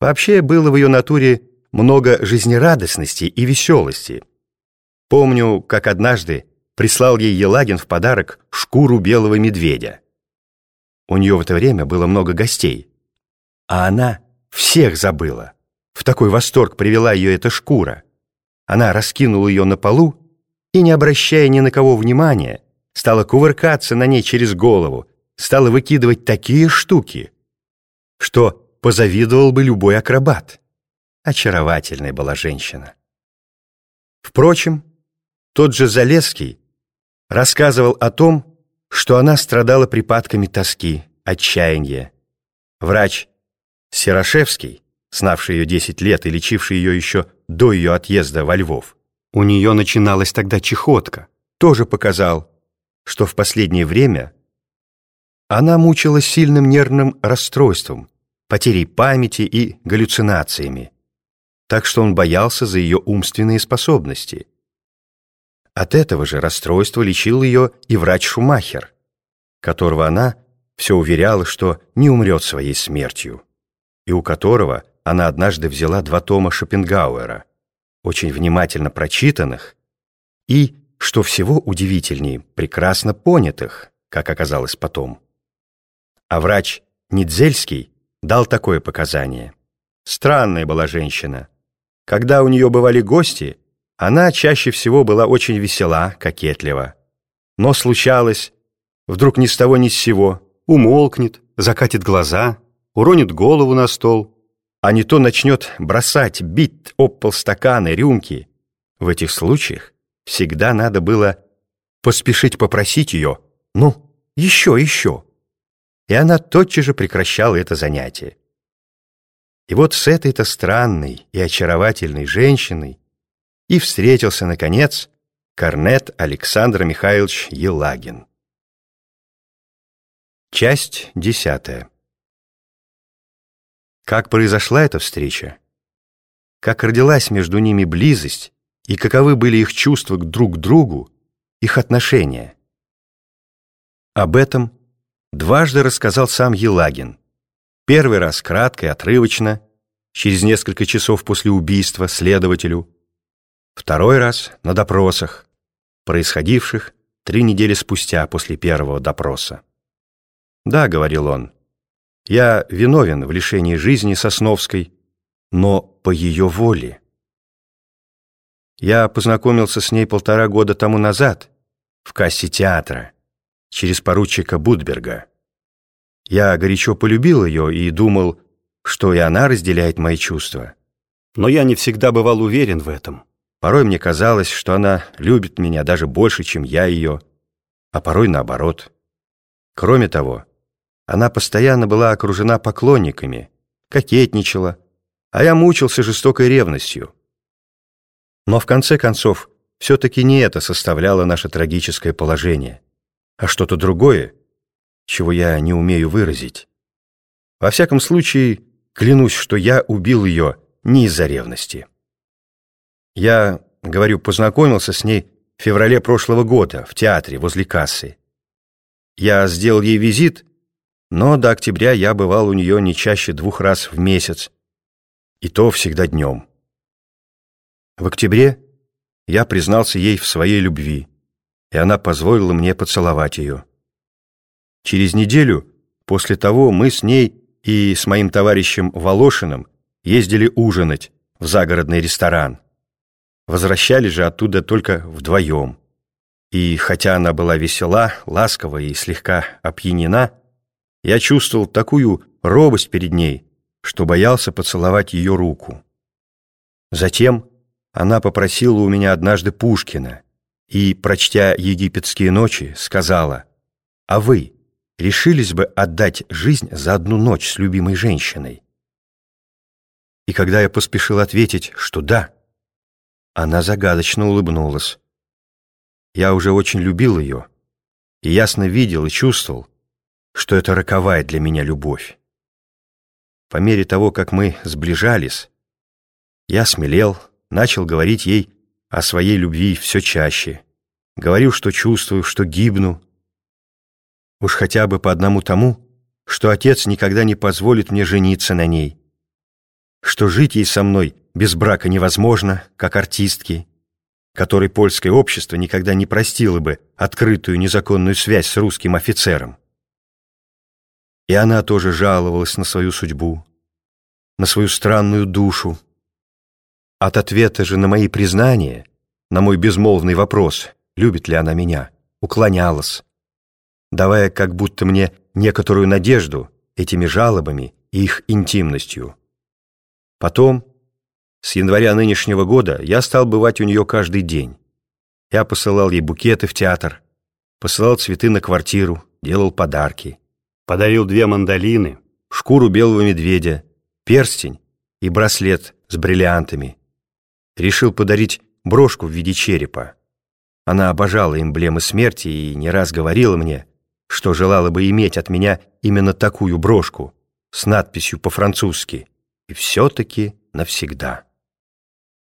Вообще было в ее натуре много жизнерадостности и веселости. Помню, как однажды прислал ей Елагин в подарок шкуру белого медведя. У нее в это время было много гостей, а она всех забыла. В такой восторг привела ее эта шкура. Она раскинула ее на полу и, не обращая ни на кого внимания, стала кувыркаться на ней через голову, стала выкидывать такие штуки, что позавидовал бы любой акробат. Очаровательная была женщина. Впрочем, тот же Залесский рассказывал о том, что она страдала припадками тоски, отчаяния. Врач Серошевский, знавший ее 10 лет и лечивший ее еще до ее отъезда во Львов, у нее начиналась тогда чехотка, тоже показал, что в последнее время она мучилась сильным нервным расстройством, потерей памяти и галлюцинациями, так что он боялся за ее умственные способности. От этого же расстройства лечил ее и врач Шумахер, которого она все уверяла, что не умрет своей смертью, и у которого она однажды взяла два тома Шопенгауэра, очень внимательно прочитанных и, что всего удивительней, прекрасно понятых, как оказалось потом. А врач Нидзельский дал такое показание. Странная была женщина. Когда у нее бывали гости, она чаще всего была очень весела, кокетлива. Но случалось, вдруг ни с того ни с сего, умолкнет, закатит глаза, уронит голову на стол, а не то начнет бросать, бить об полстаканы, рюмки. В этих случаях всегда надо было поспешить попросить ее «Ну, еще, еще» и она тотчас же прекращала это занятие. И вот с этой-то странной и очаровательной женщиной и встретился, наконец, корнет Александр Михайлович Елагин. Часть десятая. Как произошла эта встреча? Как родилась между ними близость и каковы были их чувства друг к другу, их отношения? Об этом дважды рассказал сам Елагин. Первый раз кратко и отрывочно, через несколько часов после убийства следователю. Второй раз на допросах, происходивших три недели спустя после первого допроса. «Да», — говорил он, — «я виновен в лишении жизни Сосновской, но по ее воле». Я познакомился с ней полтора года тому назад в кассе театра через поручика Будберга. Я горячо полюбил ее и думал, что и она разделяет мои чувства. Но я не всегда бывал уверен в этом. Порой мне казалось, что она любит меня даже больше, чем я ее, а порой наоборот. Кроме того, она постоянно была окружена поклонниками, кокетничала, а я мучился жестокой ревностью. Но в конце концов, все-таки не это составляло наше трагическое положение а что-то другое, чего я не умею выразить. Во всяком случае, клянусь, что я убил ее не из-за ревности. Я, говорю, познакомился с ней в феврале прошлого года в театре возле кассы. Я сделал ей визит, но до октября я бывал у нее не чаще двух раз в месяц, и то всегда днем. В октябре я признался ей в своей любви и она позволила мне поцеловать ее. Через неделю после того мы с ней и с моим товарищем Волошиным ездили ужинать в загородный ресторан. Возвращались же оттуда только вдвоем. И хотя она была весела, ласкова и слегка опьянена, я чувствовал такую робость перед ней, что боялся поцеловать ее руку. Затем она попросила у меня однажды Пушкина, и, прочтя «Египетские ночи», сказала, «А вы решились бы отдать жизнь за одну ночь с любимой женщиной?» И когда я поспешил ответить, что да, она загадочно улыбнулась. Я уже очень любил ее и ясно видел и чувствовал, что это роковая для меня любовь. По мере того, как мы сближались, я смелел, начал говорить ей о своей любви все чаще. Говорю, что чувствую, что гибну. Уж хотя бы по одному тому, что отец никогда не позволит мне жениться на ней. что жить ей со мной без брака невозможно, как артистки, которой польское общество никогда не простило бы открытую незаконную связь с русским офицером. И она тоже жаловалась на свою судьбу, на свою странную душу. От ответа же на мои признания, на мой безмолвный вопрос, любит ли она меня, уклонялась, давая как будто мне некоторую надежду этими жалобами и их интимностью. Потом, с января нынешнего года, я стал бывать у нее каждый день. Я посылал ей букеты в театр, посылал цветы на квартиру, делал подарки. Подарил две мандолины, шкуру белого медведя, перстень и браслет с бриллиантами. Решил подарить брошку в виде черепа. Она обожала эмблемы смерти и не раз говорила мне, что желала бы иметь от меня именно такую брошку с надписью по-французски и все-таки навсегда.